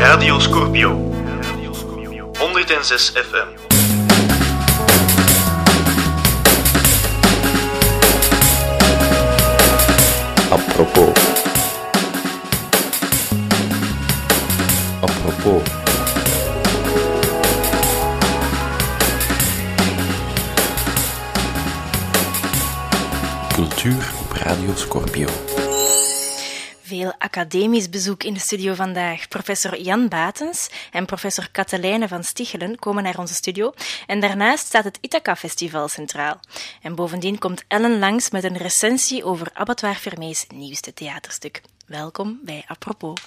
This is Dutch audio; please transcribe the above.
Radio Scorpio. 106 FM. Apropos. Apropos. Cultuur op Radio Scorpio. Veel academisch bezoek in de studio vandaag. Professor Jan Batens en professor Katelijne van Stichelen komen naar onze studio. En daarnaast staat het Ithaca Festival centraal. En bovendien komt Ellen langs met een recensie over Abattoir Vermees nieuwste theaterstuk. Welkom bij Apropos.